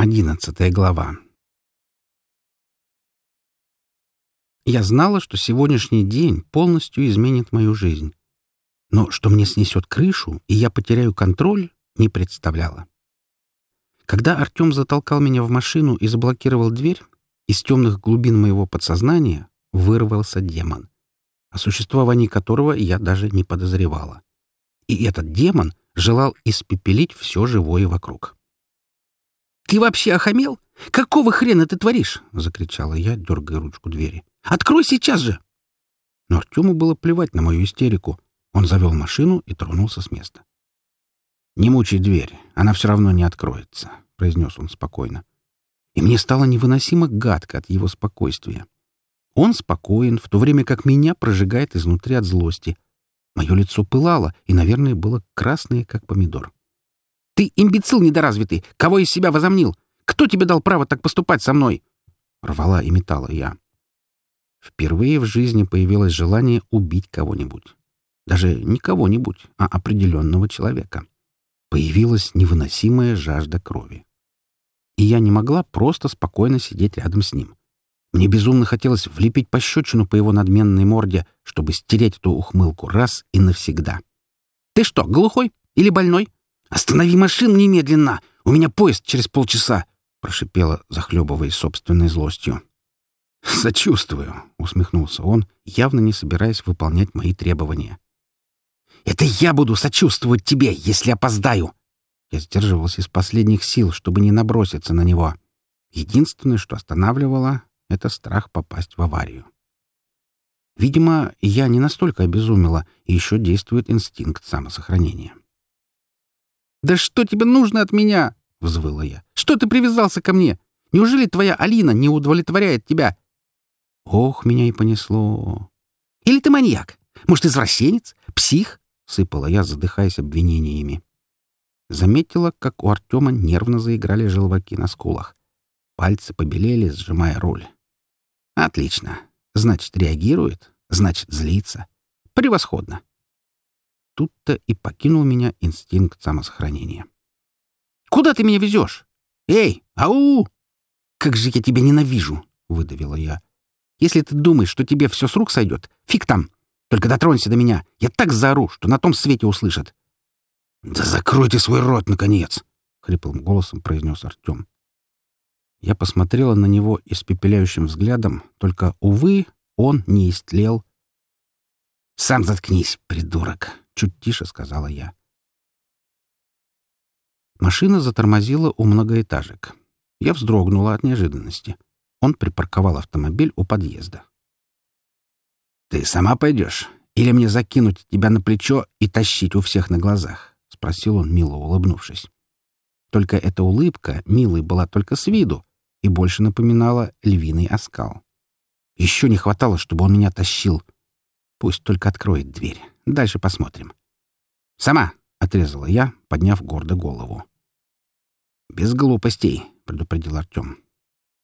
Одиннадцатая глава. Я знала, что сегодняшний день полностью изменит мою жизнь. Но что мне снесет крышу, и я потеряю контроль, не представляла. Когда Артем затолкал меня в машину и заблокировал дверь, из темных глубин моего подсознания вырвался демон, о существовании которого я даже не подозревала. И этот демон желал испепелить все живое вокруг. «Ты вообще охамел? Какого хрена ты творишь?» — закричала я, дергая ручку двери. «Открой сейчас же!» Но Артему было плевать на мою истерику. Он завел машину и тронулся с места. «Не мучай дверь, она все равно не откроется», — произнес он спокойно. И мне стало невыносимо гадко от его спокойствия. Он спокоен, в то время как меня прожигает изнутри от злости. Мое лицо пылало и, наверное, было красное, как помидор. Ты имбецил недоразвитый! Кого из себя возомнил? Кто тебе дал право так поступать со мной?» Рвала и метала я. Впервые в жизни появилось желание убить кого-нибудь. Даже не кого-нибудь, а определенного человека. Появилась невыносимая жажда крови. И я не могла просто спокойно сидеть рядом с ним. Мне безумно хотелось влепить пощечину по его надменной морде, чтобы стереть эту ухмылку раз и навсегда. «Ты что, глухой? Или больной? «Останови машину немедленно! У меня поезд через полчаса!» — прошипела, захлебываясь собственной злостью. «Сочувствую», — усмехнулся он, явно не собираясь выполнять мои требования. «Это я буду сочувствовать тебе, если опоздаю!» Я сдерживался из последних сил, чтобы не наброситься на него. Единственное, что останавливало, — это страх попасть в аварию. Видимо, я не настолько обезумела, и еще действует инстинкт самосохранения. «Да что тебе нужно от меня?» — взвыла я. «Что ты привязался ко мне? Неужели твоя Алина не удовлетворяет тебя?» Ох, меня и понесло. «Или ты маньяк? Может, извращенец? Псих?» — сыпала я, задыхаясь обвинениями. Заметила, как у Артема нервно заиграли желваки на скулах. Пальцы побелели, сжимая руль. «Отлично. Значит, реагирует. Значит, злится. Превосходно тут-то и покинул меня инстинкт самосохранения. «Куда ты меня везешь? Эй, ау! Как же я тебя ненавижу!» — выдавила я. «Если ты думаешь, что тебе все с рук сойдет, фиг там! Только дотронься до меня, я так заору, что на том свете услышат!» «Да закройте свой рот, наконец!» — хриплым голосом произнес Артем. Я посмотрела на него испепеляющим взглядом, только, увы, он не истлел. «Сам заткнись, придурок!» Чуть тише сказала я. Машина затормозила у многоэтажек. Я вздрогнула от неожиданности. Он припарковал автомобиль у подъезда. «Ты сама пойдешь? Или мне закинуть тебя на плечо и тащить у всех на глазах?» — спросил он, мило улыбнувшись. Только эта улыбка милой была только с виду и больше напоминала львиный оскал. Еще не хватало, чтобы он меня тащил. Пусть только откроет дверь. Дальше посмотрим. «Сама!» — отрезала я, подняв гордо голову. «Без глупостей», — предупредил Артем.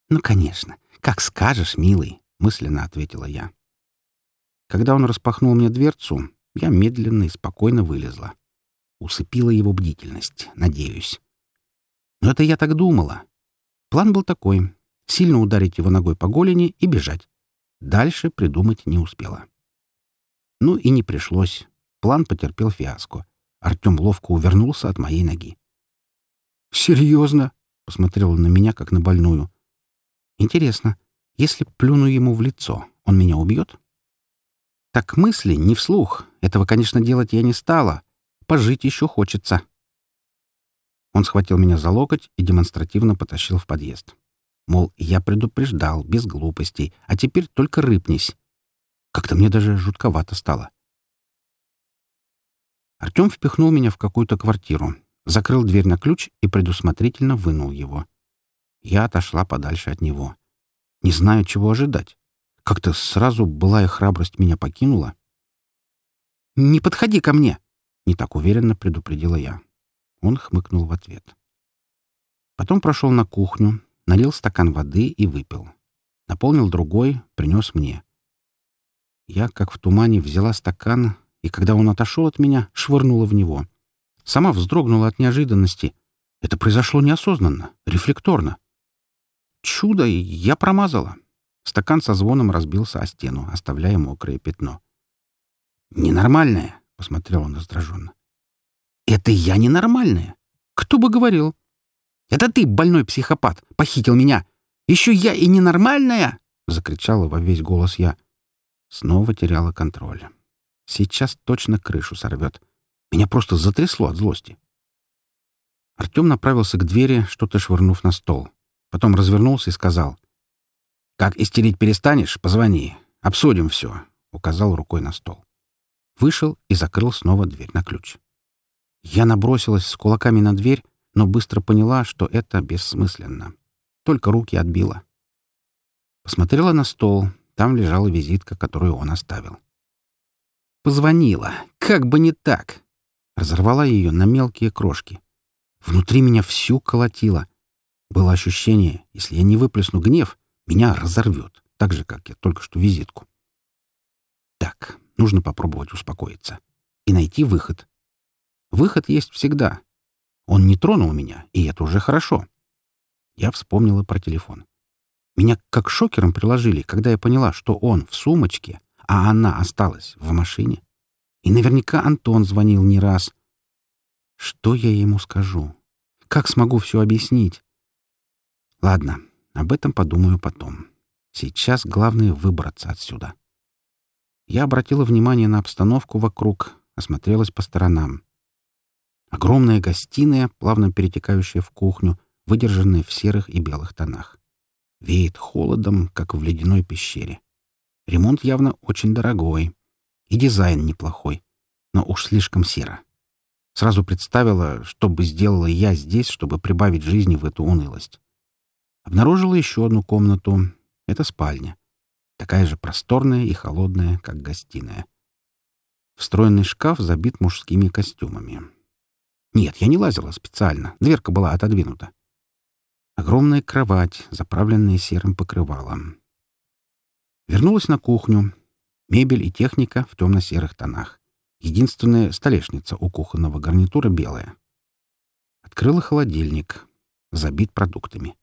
«Ну, конечно. Как скажешь, милый», — мысленно ответила я. Когда он распахнул мне дверцу, я медленно и спокойно вылезла. Усыпила его бдительность, надеюсь. Но это я так думала. План был такой — сильно ударить его ногой по голени и бежать. Дальше придумать не успела. Ну и не пришлось. План потерпел фиаско. Артем ловко увернулся от моей ноги. «Серьезно?» — посмотрел он на меня, как на больную. «Интересно, если плюну ему в лицо, он меня убьет?» «Так мысли не вслух. Этого, конечно, делать я не стала. Пожить еще хочется». Он схватил меня за локоть и демонстративно потащил в подъезд. Мол, я предупреждал, без глупостей, а теперь только рыпнись. Как-то мне даже жутковато стало. Артем впихнул меня в какую-то квартиру, закрыл дверь на ключ и предусмотрительно вынул его. Я отошла подальше от него. Не знаю, чего ожидать. Как-то сразу былая храбрость меня покинула. «Не подходи ко мне!» — не так уверенно предупредила я. Он хмыкнул в ответ. Потом прошел на кухню, налил стакан воды и выпил. Наполнил другой, принес мне. Я, как в тумане, взяла стакан, и когда он отошел от меня, швырнула в него. Сама вздрогнула от неожиданности. Это произошло неосознанно, рефлекторно. Чудо, я промазала. Стакан со звоном разбился о стену, оставляя мокрое пятно. «Ненормальная», — посмотрел он раздраженно. «Это я ненормальная? Кто бы говорил?» «Это ты, больной психопат, похитил меня! Еще я и ненормальная!» — закричала во весь голос я. Снова теряла контроль. Сейчас точно крышу сорвет. Меня просто затрясло от злости. Артем направился к двери, что-то швырнув на стол. Потом развернулся и сказал. «Как истерить перестанешь, позвони. Обсудим все», — указал рукой на стол. Вышел и закрыл снова дверь на ключ. Я набросилась с кулаками на дверь, но быстро поняла, что это бессмысленно. Только руки отбила. Посмотрела на стол. Там лежала визитка, которую он оставил. Позвонила. Как бы не так. Разорвала ее на мелкие крошки. Внутри меня всю колотило. Было ощущение, если я не выплесну гнев, меня разорвет, так же, как я только что визитку. Так, нужно попробовать успокоиться и найти выход. Выход есть всегда. Он не тронул меня, и это уже хорошо. Я вспомнила про телефон. Меня как шокером приложили, когда я поняла, что он в сумочке, а она осталась в машине. И наверняка Антон звонил не раз. Что я ему скажу? Как смогу все объяснить? Ладно, об этом подумаю потом. Сейчас главное — выбраться отсюда. Я обратила внимание на обстановку вокруг, осмотрелась по сторонам. Огромная гостиная, плавно перетекающая в кухню, выдержанная в серых и белых тонах. Веет холодом, как в ледяной пещере. Ремонт явно очень дорогой. И дизайн неплохой, но уж слишком серо. Сразу представила, что бы сделала я здесь, чтобы прибавить жизни в эту унылость. Обнаружила еще одну комнату. Это спальня. Такая же просторная и холодная, как гостиная. Встроенный шкаф забит мужскими костюмами. Нет, я не лазила специально. Дверка была отодвинута. Огромная кровать, заправленная серым покрывалом. Вернулась на кухню. Мебель и техника в темно-серых тонах. Единственная столешница у кухонного гарнитура белая. Открыла холодильник. Забит продуктами.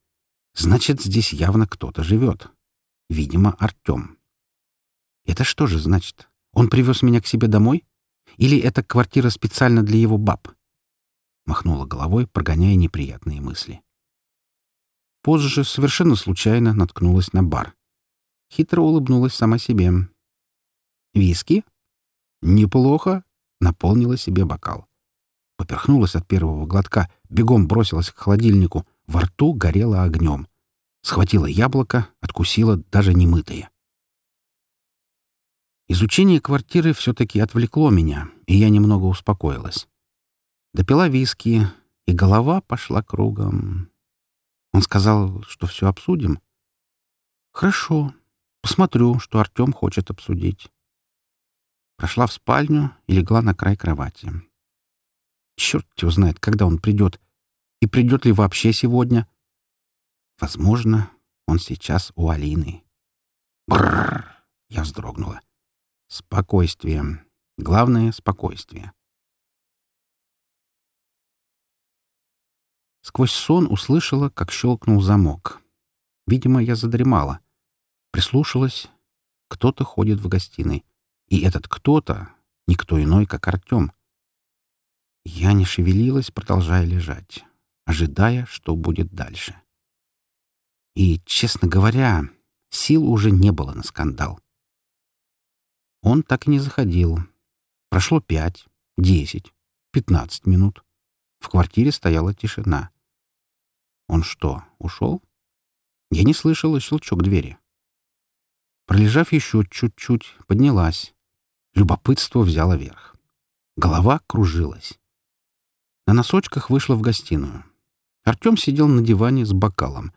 Значит, здесь явно кто-то живет. Видимо, Артем. Это что же значит? Он привез меня к себе домой? Или это квартира специально для его баб? Махнула головой, прогоняя неприятные мысли. Позже совершенно случайно наткнулась на бар. Хитро улыбнулась сама себе. «Виски?» «Неплохо», — наполнила себе бокал. Поперхнулась от первого глотка, бегом бросилась к холодильнику, во рту горело огнем. Схватила яблоко, откусила даже немытое. Изучение квартиры все-таки отвлекло меня, и я немного успокоилась. Допила виски, и голова пошла кругом. Он сказал, что все обсудим. Хорошо, посмотрю, что Артем хочет обсудить. Прошла в спальню и легла на край кровати. Черт его знает, когда он придет. И придет ли вообще сегодня. Возможно, он сейчас у Алины. Бррр! Я вздрогнула. Спокойствие. Главное — спокойствие. Сквозь сон услышала, как щелкнул замок. Видимо, я задремала. Прислушалась. Кто-то ходит в гостиной. И этот кто-то — никто иной, как Артем. Я не шевелилась, продолжая лежать, ожидая, что будет дальше. И, честно говоря, сил уже не было на скандал. Он так и не заходил. Прошло пять, десять, пятнадцать минут. В квартире стояла тишина. Он что, ушел? Я не слышала щелчок двери. Пролежав еще чуть-чуть, поднялась. Любопытство взяло верх. Голова кружилась. На носочках вышла в гостиную. Артем сидел на диване с бокалом.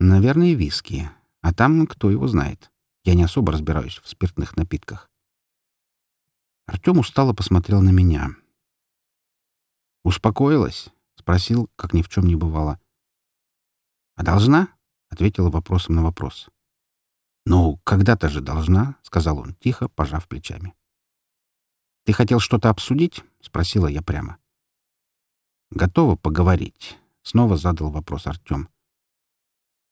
Наверное, виски. А там кто его знает. Я не особо разбираюсь в спиртных напитках. Артем устало посмотрел на меня. «Успокоилась?» — спросил, как ни в чем не бывало. «А должна?» — ответила вопросом на вопрос. «Ну, когда-то же должна», — сказал он, тихо, пожав плечами. «Ты хотел что-то обсудить?» — спросила я прямо. «Готова поговорить», — снова задал вопрос Артем.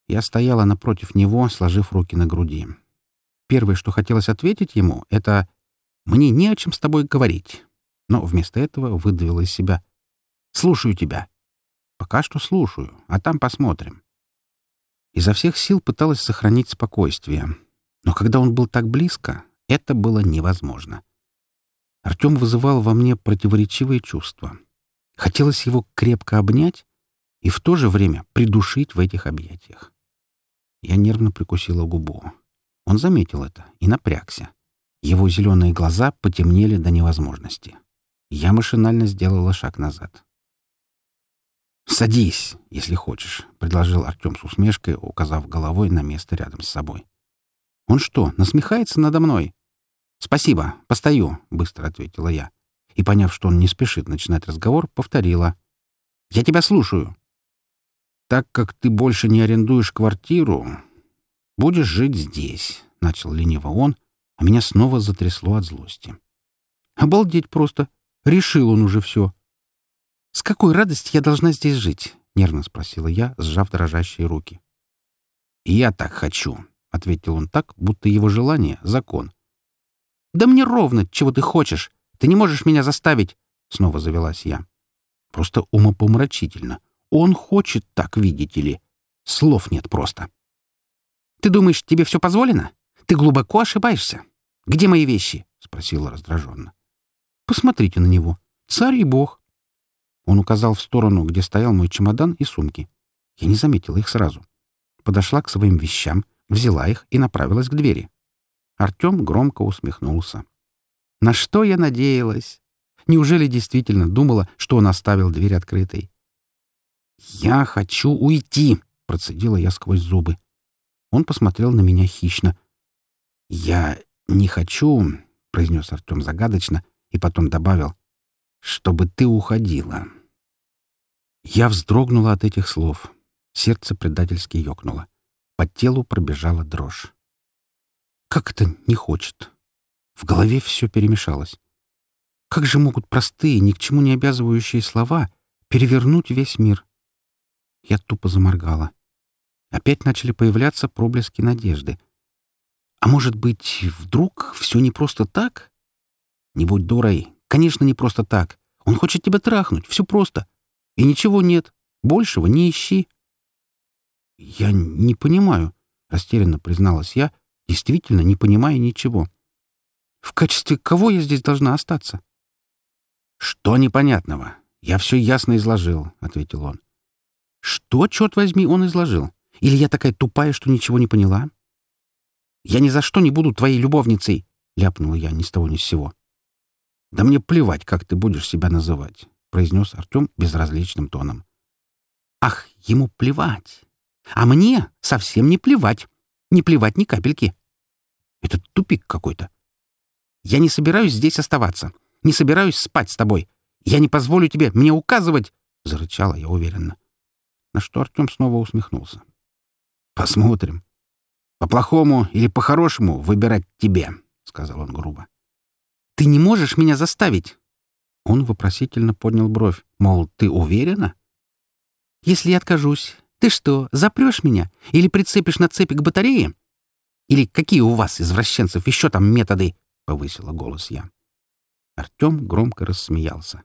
Я стояла напротив него, сложив руки на груди. Первое, что хотелось ответить ему, это «Мне не о чем с тобой говорить». Но вместо этого выдавила из себя «Слушаю тебя». «Пока что слушаю, а там посмотрим». Изо всех сил пыталась сохранить спокойствие. Но когда он был так близко, это было невозможно. Артем вызывал во мне противоречивые чувства. Хотелось его крепко обнять и в то же время придушить в этих объятиях. Я нервно прикусила губу. Он заметил это и напрягся. Его зеленые глаза потемнели до невозможности. Я машинально сделала шаг назад. «Садись, если хочешь», — предложил Артем с усмешкой, указав головой на место рядом с собой. «Он что, насмехается надо мной?» «Спасибо, постою», — быстро ответила я. И, поняв, что он не спешит начинать разговор, повторила. «Я тебя слушаю» так как ты больше не арендуешь квартиру, будешь жить здесь», — начал лениво он, а меня снова затрясло от злости. «Обалдеть просто! Решил он уже все!» «С какой радостью я должна здесь жить?» — нервно спросила я, сжав дрожащие руки. «Я так хочу», — ответил он так, будто его желание — закон. «Да мне ровно, чего ты хочешь. Ты не можешь меня заставить», — снова завелась я. Просто умопомрачительно. Он хочет так, видите ли. Слов нет просто. «Ты думаешь, тебе все позволено? Ты глубоко ошибаешься. Где мои вещи?» — спросила раздраженно. «Посмотрите на него. Царь и бог». Он указал в сторону, где стоял мой чемодан и сумки. Я не заметила их сразу. Подошла к своим вещам, взяла их и направилась к двери. Артем громко усмехнулся. На что я надеялась? Неужели действительно думала, что он оставил дверь открытой? «Я хочу уйти!» — процедила я сквозь зубы. Он посмотрел на меня хищно. «Я не хочу», — произнес Артем загадочно и потом добавил, «чтобы ты уходила». Я вздрогнула от этих слов. Сердце предательски ёкнуло. По телу пробежала дрожь. Как это не хочет? В голове все перемешалось. Как же могут простые, ни к чему не обязывающие слова перевернуть весь мир? Я тупо заморгала. Опять начали появляться проблески надежды. А может быть, вдруг все не просто так? Не будь дурой. Конечно, не просто так. Он хочет тебя трахнуть. Все просто. И ничего нет. Большего не ищи. Я не понимаю, растерянно призналась я, действительно не понимая ничего. В качестве кого я здесь должна остаться? Что непонятного? Я все ясно изложил, ответил он. Что, черт возьми, он изложил? Или я такая тупая, что ничего не поняла? «Я ни за что не буду твоей любовницей!» — ляпнула я ни с того ни с сего. «Да мне плевать, как ты будешь себя называть», — произнес Артем безразличным тоном. «Ах, ему плевать! А мне совсем не плевать! Не плевать ни капельки! Это тупик какой-то! Я не собираюсь здесь оставаться, не собираюсь спать с тобой. Я не позволю тебе мне указывать!» — зарычала я уверенно на что Артем снова усмехнулся. «Посмотрим. По-плохому или по-хорошему выбирать тебе», — сказал он грубо. «Ты не можешь меня заставить!» Он вопросительно поднял бровь, мол, «Ты уверена?» «Если я откажусь, ты что, запрешь меня? Или прицепишь на цепи к батарее? Или какие у вас, извращенцев, еще там методы?» — повысила голос я. Артем громко рассмеялся.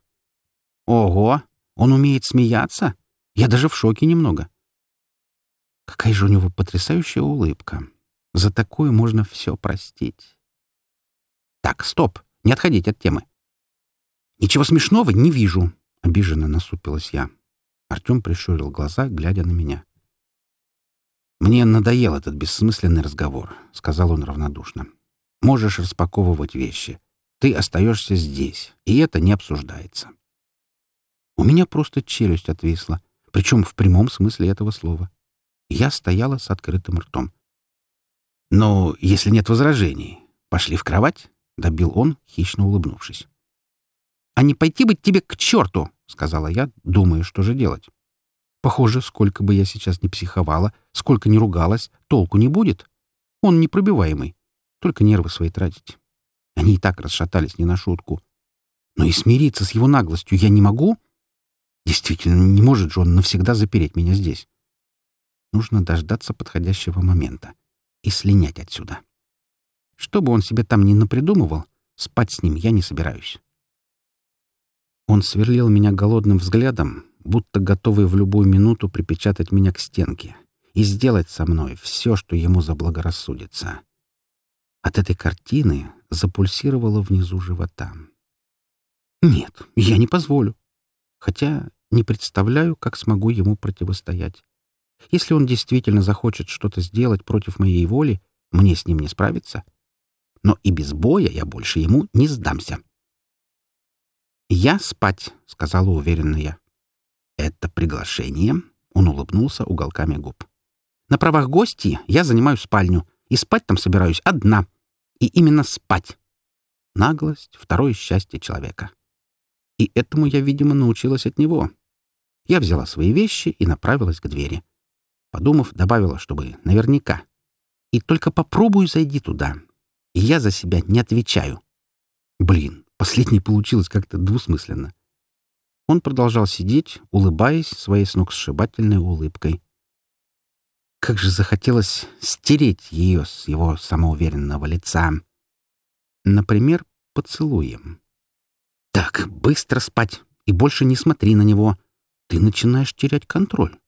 «Ого! Он умеет смеяться? Я даже в шоке немного. Какая же у него потрясающая улыбка. За такое можно все простить. Так, стоп, не отходить от темы. Ничего смешного не вижу, — обиженно насупилась я. Артем прищурил глаза, глядя на меня. «Мне надоел этот бессмысленный разговор», — сказал он равнодушно. «Можешь распаковывать вещи. Ты остаешься здесь, и это не обсуждается». У меня просто челюсть отвисла причем в прямом смысле этого слова. Я стояла с открытым ртом. «Ну, если нет возражений, пошли в кровать?» — добил он, хищно улыбнувшись. «А не пойти быть тебе к черту!» — сказала я, думая, что же делать. Похоже, сколько бы я сейчас не психовала, сколько не ругалась, толку не будет. Он непробиваемый. Только нервы свои тратить. Они и так расшатались не на шутку. Но и смириться с его наглостью я не могу. Действительно, не может же он навсегда запереть меня здесь. Нужно дождаться подходящего момента и слинять отсюда. Что бы он себе там ни напридумывал, спать с ним я не собираюсь. Он сверлил меня голодным взглядом, будто готовый в любую минуту припечатать меня к стенке и сделать со мной все, что ему заблагорассудится. От этой картины запульсировало внизу живота. Нет, я не позволю. Хотя не представляю, как смогу ему противостоять. Если он действительно захочет что-то сделать против моей воли, мне с ним не справиться. Но и без боя я больше ему не сдамся. «Я спать», — сказала уверенно я. «Это приглашение?» — он улыбнулся уголками губ. «На правах гости я занимаю спальню, и спать там собираюсь одна. И именно спать. Наглость — второе счастье человека. И этому я, видимо, научилась от него. Я взяла свои вещи и направилась к двери. Подумав, добавила, чтобы наверняка. И только попробую зайди туда. И я за себя не отвечаю. Блин, Последнее получилось как-то двусмысленно. Он продолжал сидеть, улыбаясь своей сногсшибательной улыбкой. Как же захотелось стереть ее с его самоуверенного лица. Например, поцелуем. «Так, быстро спать, и больше не смотри на него. Ты начинаешь терять контроль.